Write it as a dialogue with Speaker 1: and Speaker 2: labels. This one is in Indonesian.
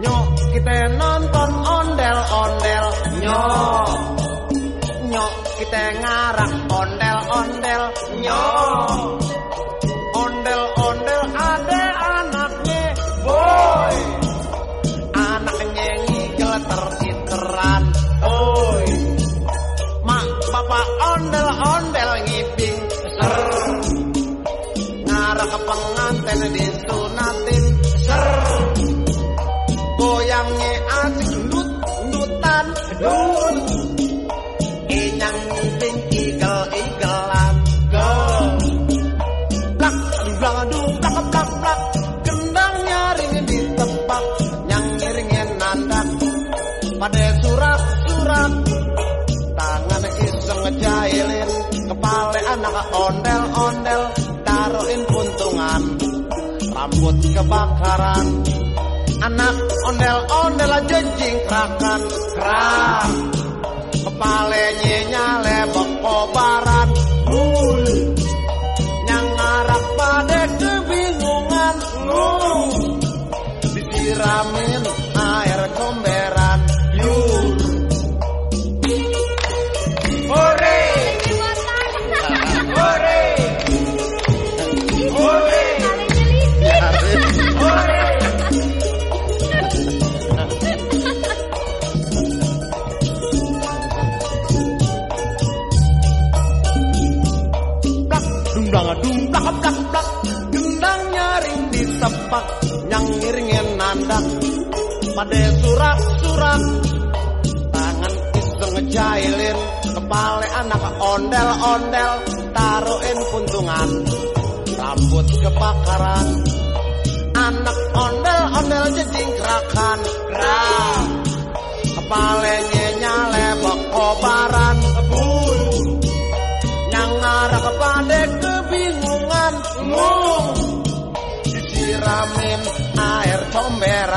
Speaker 1: Nyok kita nonton ondel-ondel. Nyok. Nyok kita ngarang ondel-ondel. Nyok. Ondel-ondel ada anaknya. Boy Anaknya ngigel teriteran Oi Mak bapak ondel-ondel ngiping. Ser. Ngarang ke pengantin disunatin pada surat surat. Tangan iseng ngejailin kepala anak ondel ondel. Taruhin puntungan rambut kebakaran. Anak ondel-ondel aja jingkrakan krak plak dumdang dumplak plak plak gendang nyaring ditepak yang ngiringin nandak pada surat surat tangan iseng ngejailin kepala anak ondel ondel taruhin puntungan. Rambut kebakaran. Anak ondel ondel jejingkrakan ram kepalanya nyale kobaran. Bul yang ngarah kepada ngung disiramin air comberan